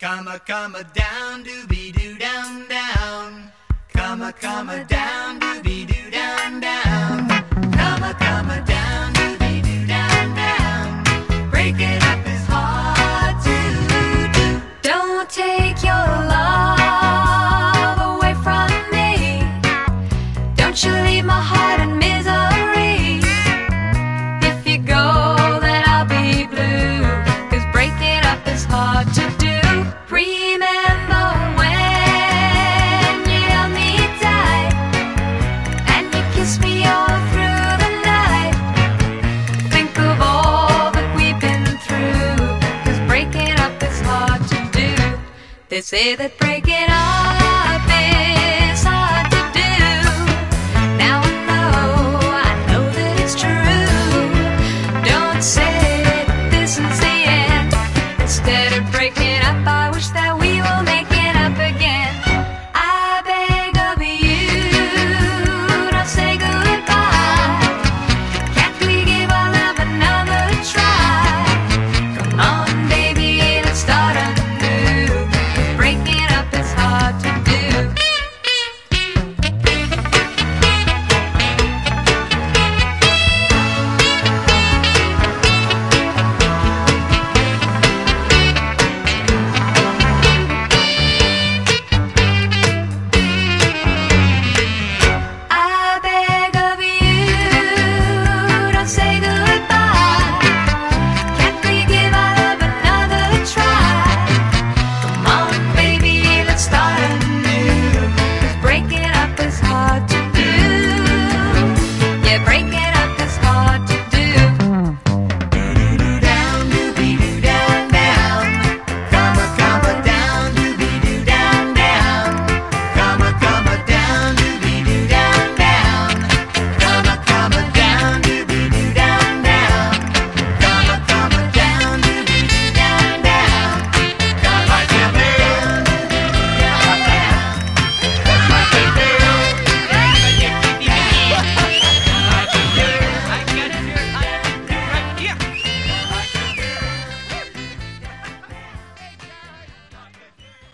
Comma, comma, down, doobie doo, down, down. Comma, comma, down, doobie doo. They say that breaking up.